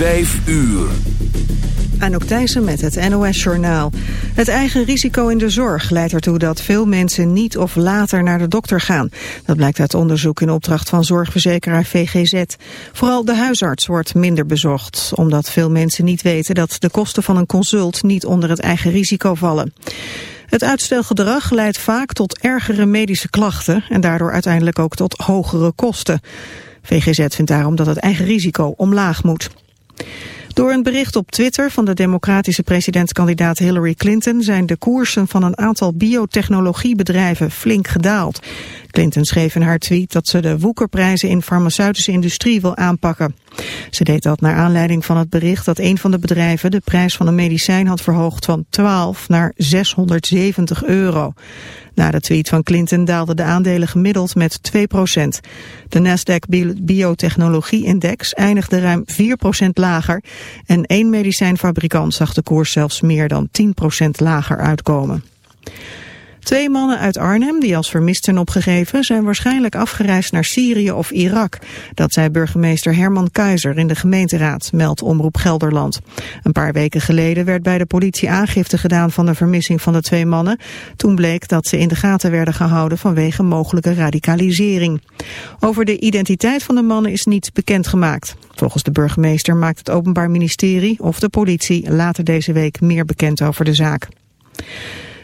Vijf uur. Anouk Thijssen met het NOS-journaal. Het eigen risico in de zorg leidt ertoe dat veel mensen niet of later naar de dokter gaan. Dat blijkt uit onderzoek in opdracht van zorgverzekeraar VGZ. Vooral de huisarts wordt minder bezocht, omdat veel mensen niet weten dat de kosten van een consult niet onder het eigen risico vallen. Het uitstelgedrag leidt vaak tot ergere medische klachten en daardoor uiteindelijk ook tot hogere kosten. VGZ vindt daarom dat het eigen risico omlaag moet. Door een bericht op Twitter van de democratische presidentskandidaat Hillary Clinton zijn de koersen van een aantal biotechnologiebedrijven flink gedaald. Clinton schreef in haar tweet dat ze de woekerprijzen in farmaceutische industrie wil aanpakken. Ze deed dat naar aanleiding van het bericht dat een van de bedrijven de prijs van een medicijn had verhoogd van 12 naar 670 euro. Na de tweet van Clinton daalden de aandelen gemiddeld met 2% De Nasdaq Biotechnologie-index eindigde ruim 4% lager en één medicijnfabrikant zag de koers zelfs meer dan 10% lager uitkomen. Twee mannen uit Arnhem, die als vermist zijn opgegeven, zijn waarschijnlijk afgereisd naar Syrië of Irak. Dat zei burgemeester Herman Keizer in de gemeenteraad, meldt Omroep Gelderland. Een paar weken geleden werd bij de politie aangifte gedaan van de vermissing van de twee mannen. Toen bleek dat ze in de gaten werden gehouden vanwege mogelijke radicalisering. Over de identiteit van de mannen is niets bekendgemaakt. Volgens de burgemeester maakt het Openbaar Ministerie of de politie later deze week meer bekend over de zaak.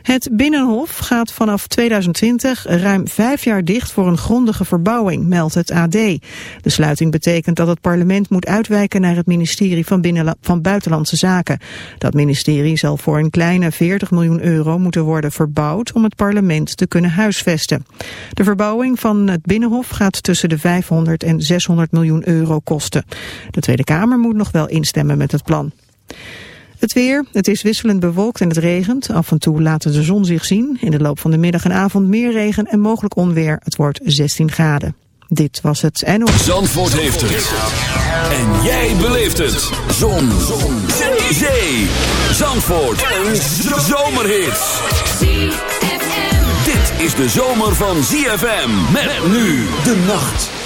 Het Binnenhof gaat vanaf 2020 ruim vijf jaar dicht voor een grondige verbouwing, meldt het AD. De sluiting betekent dat het parlement moet uitwijken naar het ministerie van, van Buitenlandse Zaken. Dat ministerie zal voor een kleine 40 miljoen euro moeten worden verbouwd om het parlement te kunnen huisvesten. De verbouwing van het Binnenhof gaat tussen de 500 en 600 miljoen euro kosten. De Tweede Kamer moet nog wel instemmen met het plan. Het weer, het is wisselend bewolkt en het regent. Af en toe laat de zon zich zien. In de loop van de middag en avond meer regen en mogelijk onweer. Het wordt 16 graden. Dit was het NO. Zandvoort heeft het. En jij beleeft het. Zon. zon. Zee. Zandvoort. Een zomerhit. Dit is de zomer van ZFM. Met nu de nacht.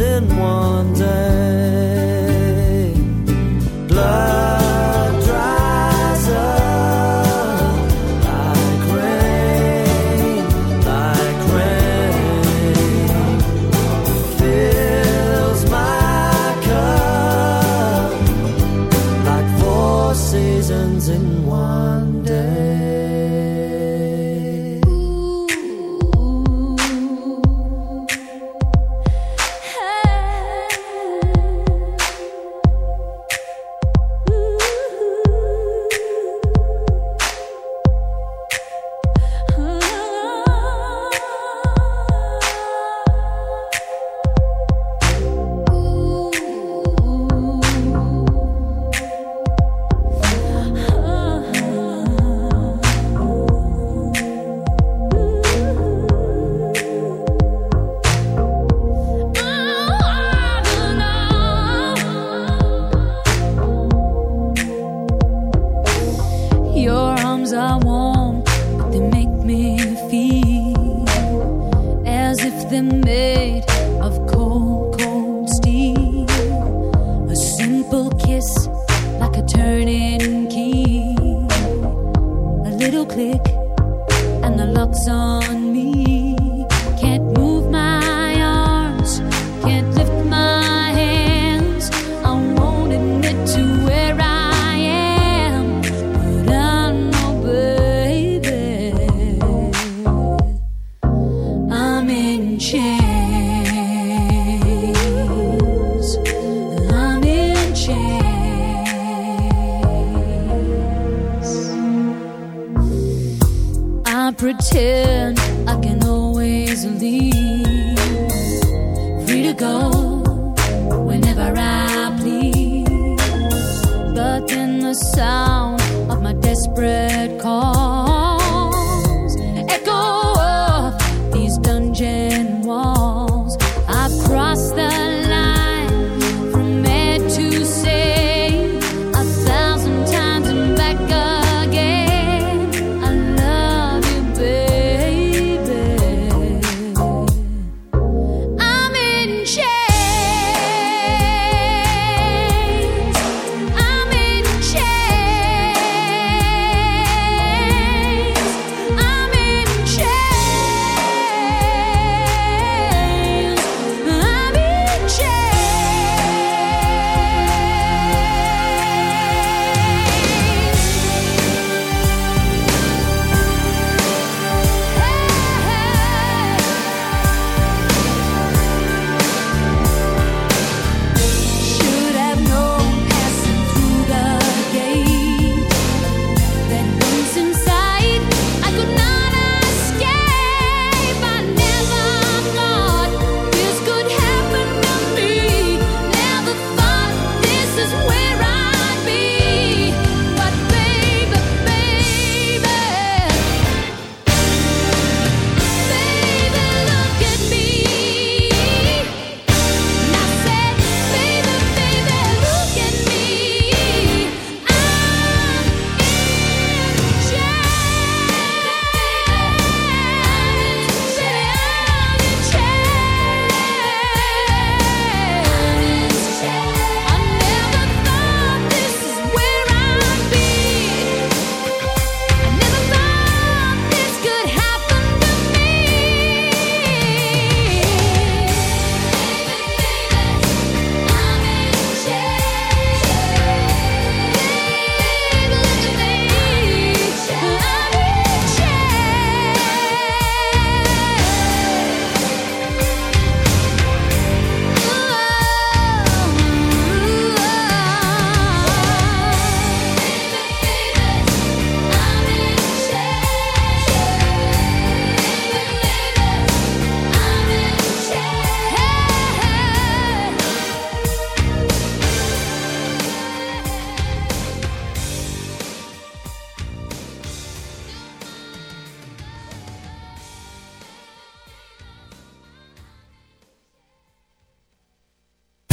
In one day.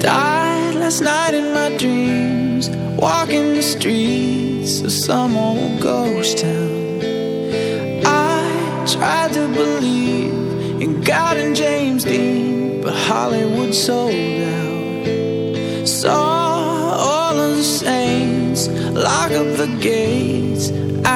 died last night in my dreams Walking the streets of some old ghost town. I tried to believe in God and James Dean But Hollywood so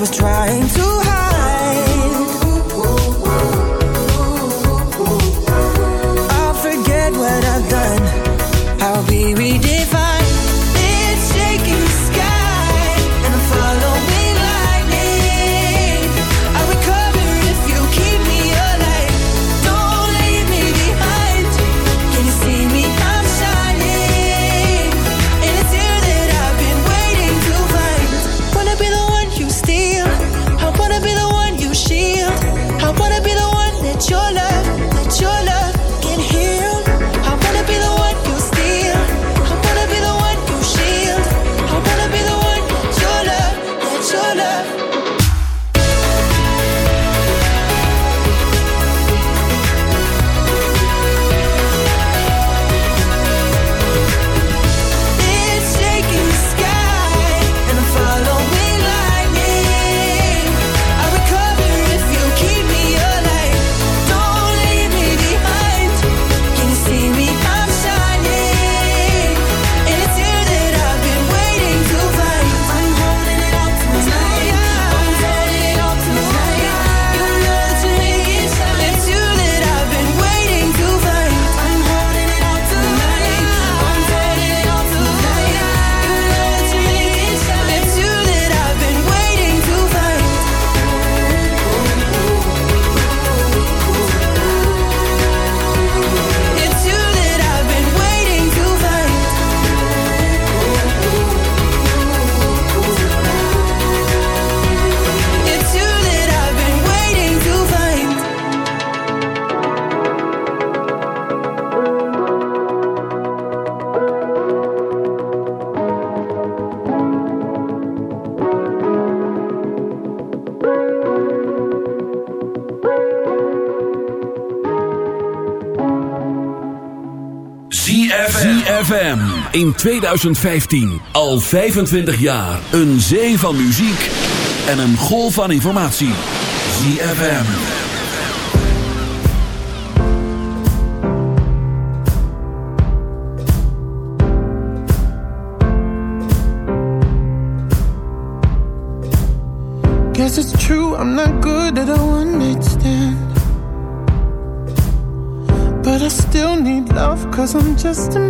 Was trying to in 2015. Al 25 jaar. Een zee van muziek en een golf van informatie. ZFM. Guess it's true, I'm not good at a. But I still need love, cause I'm just a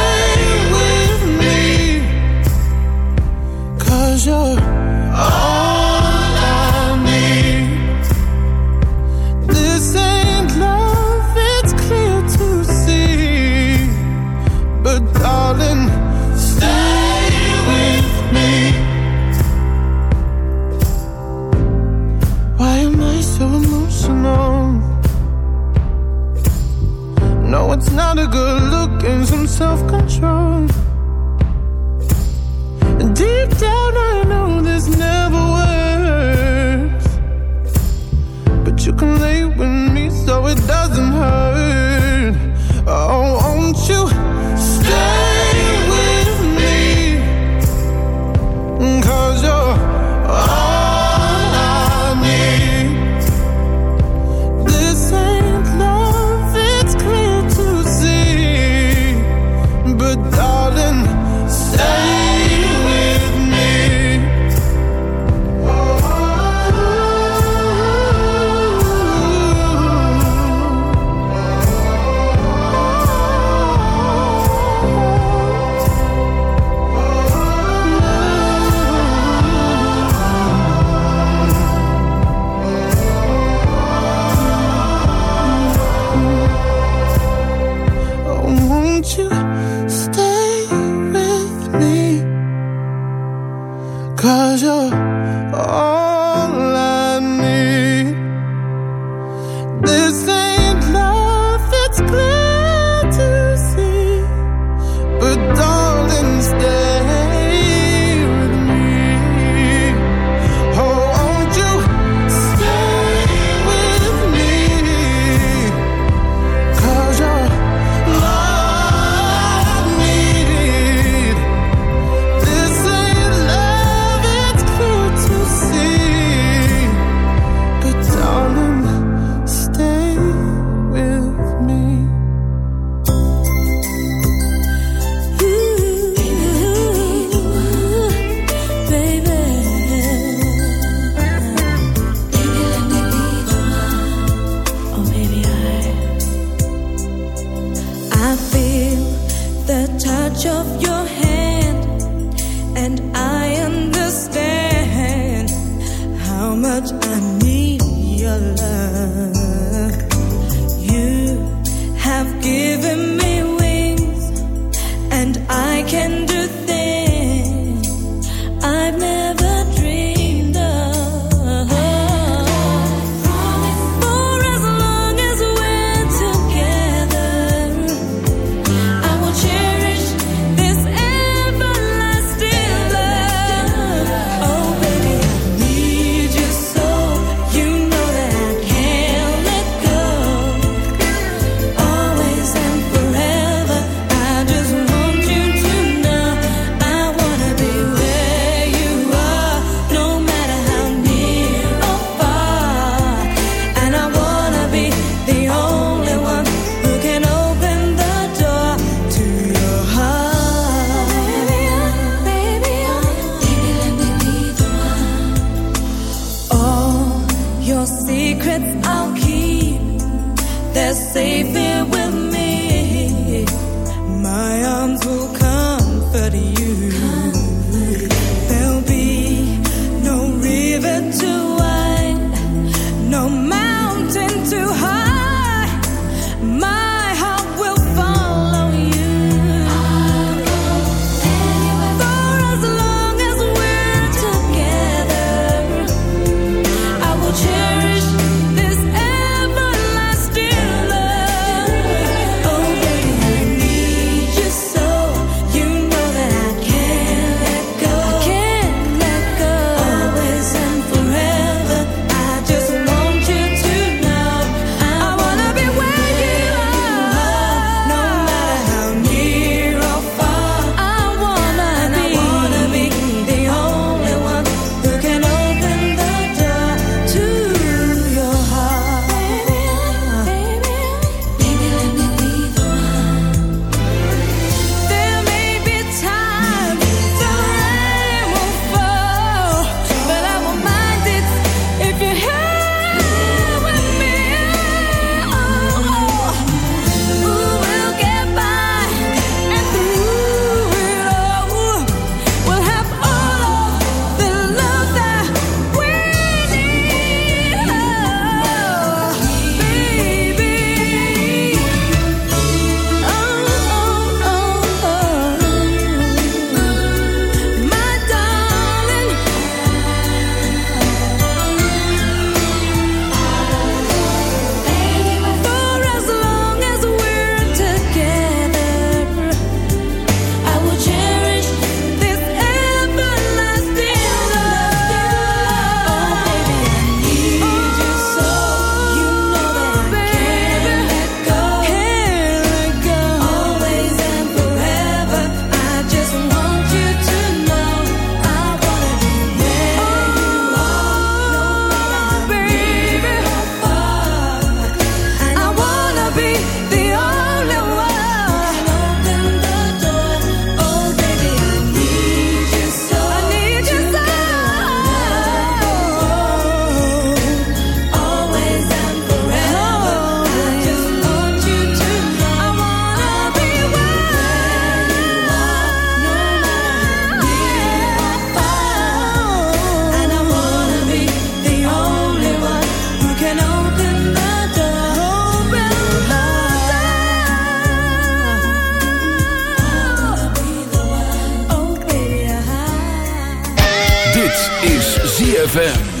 ZFM.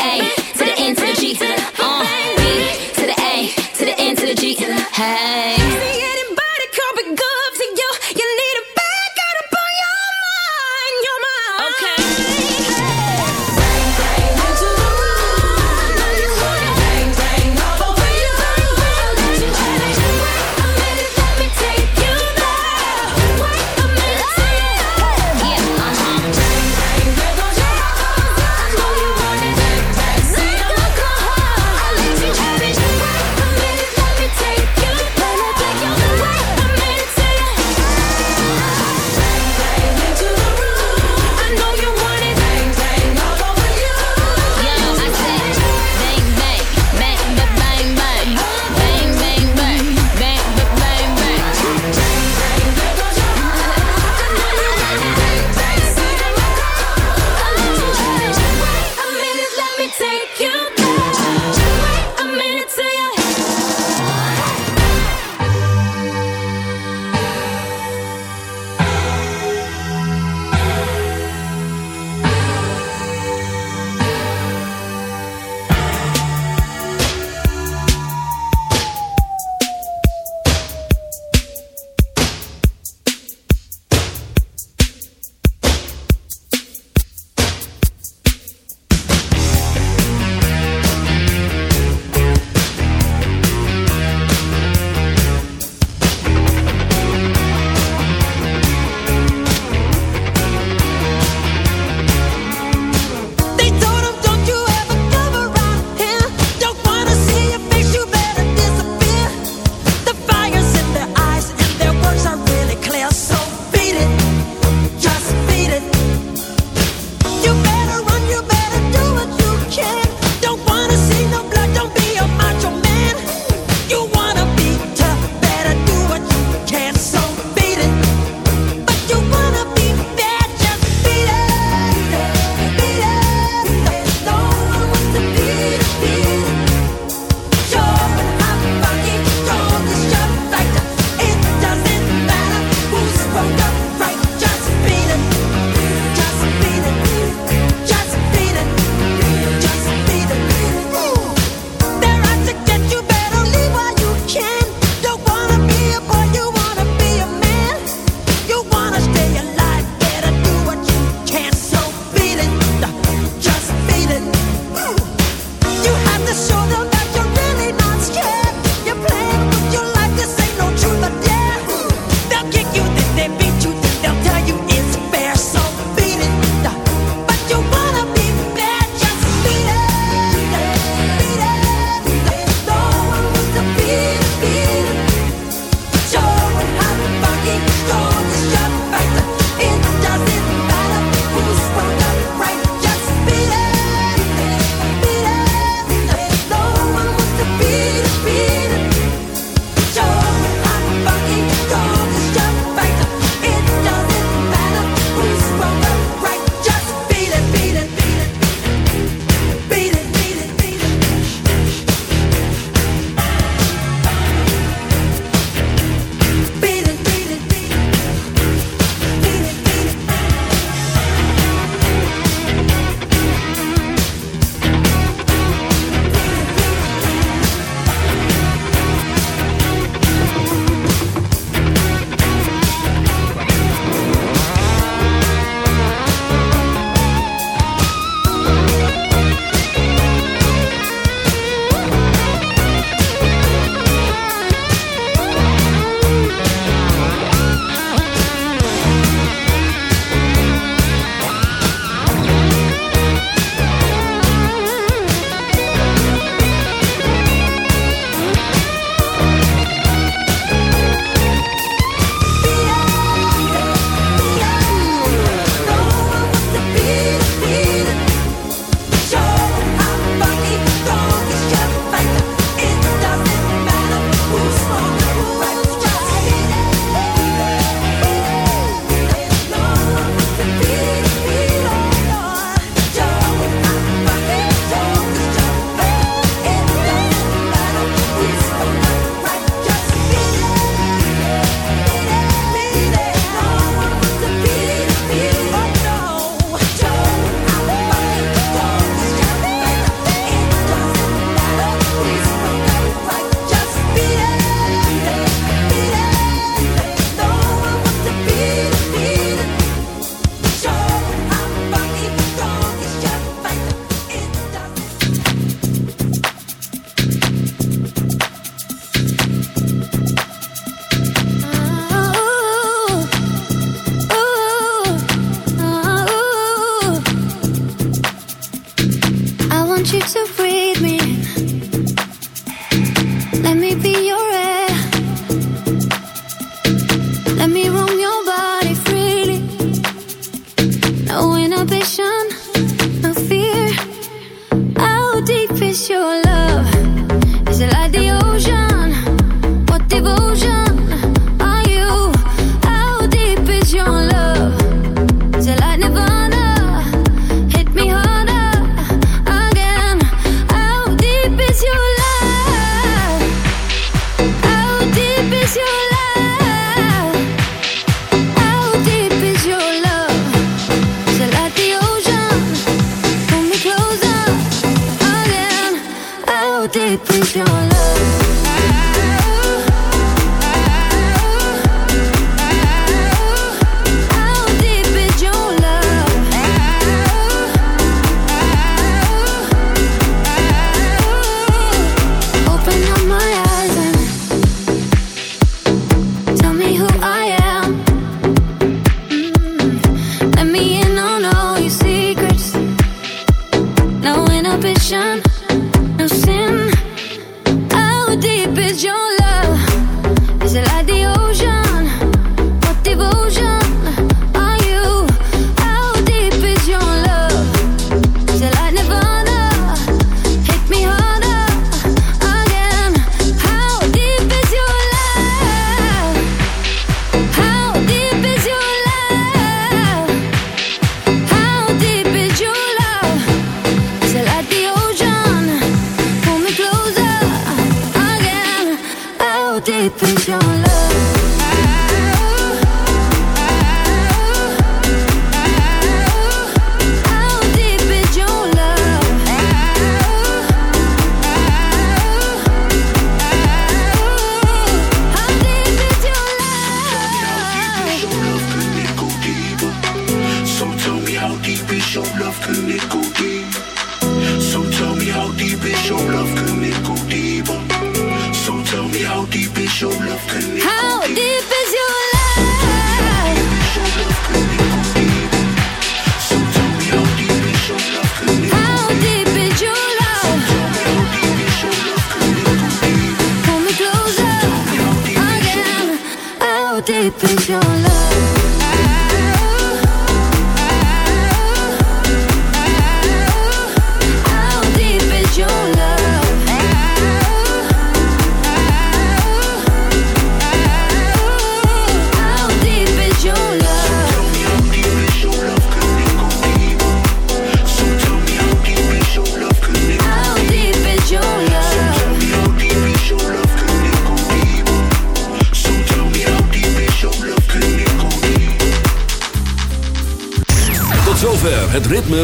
Hey.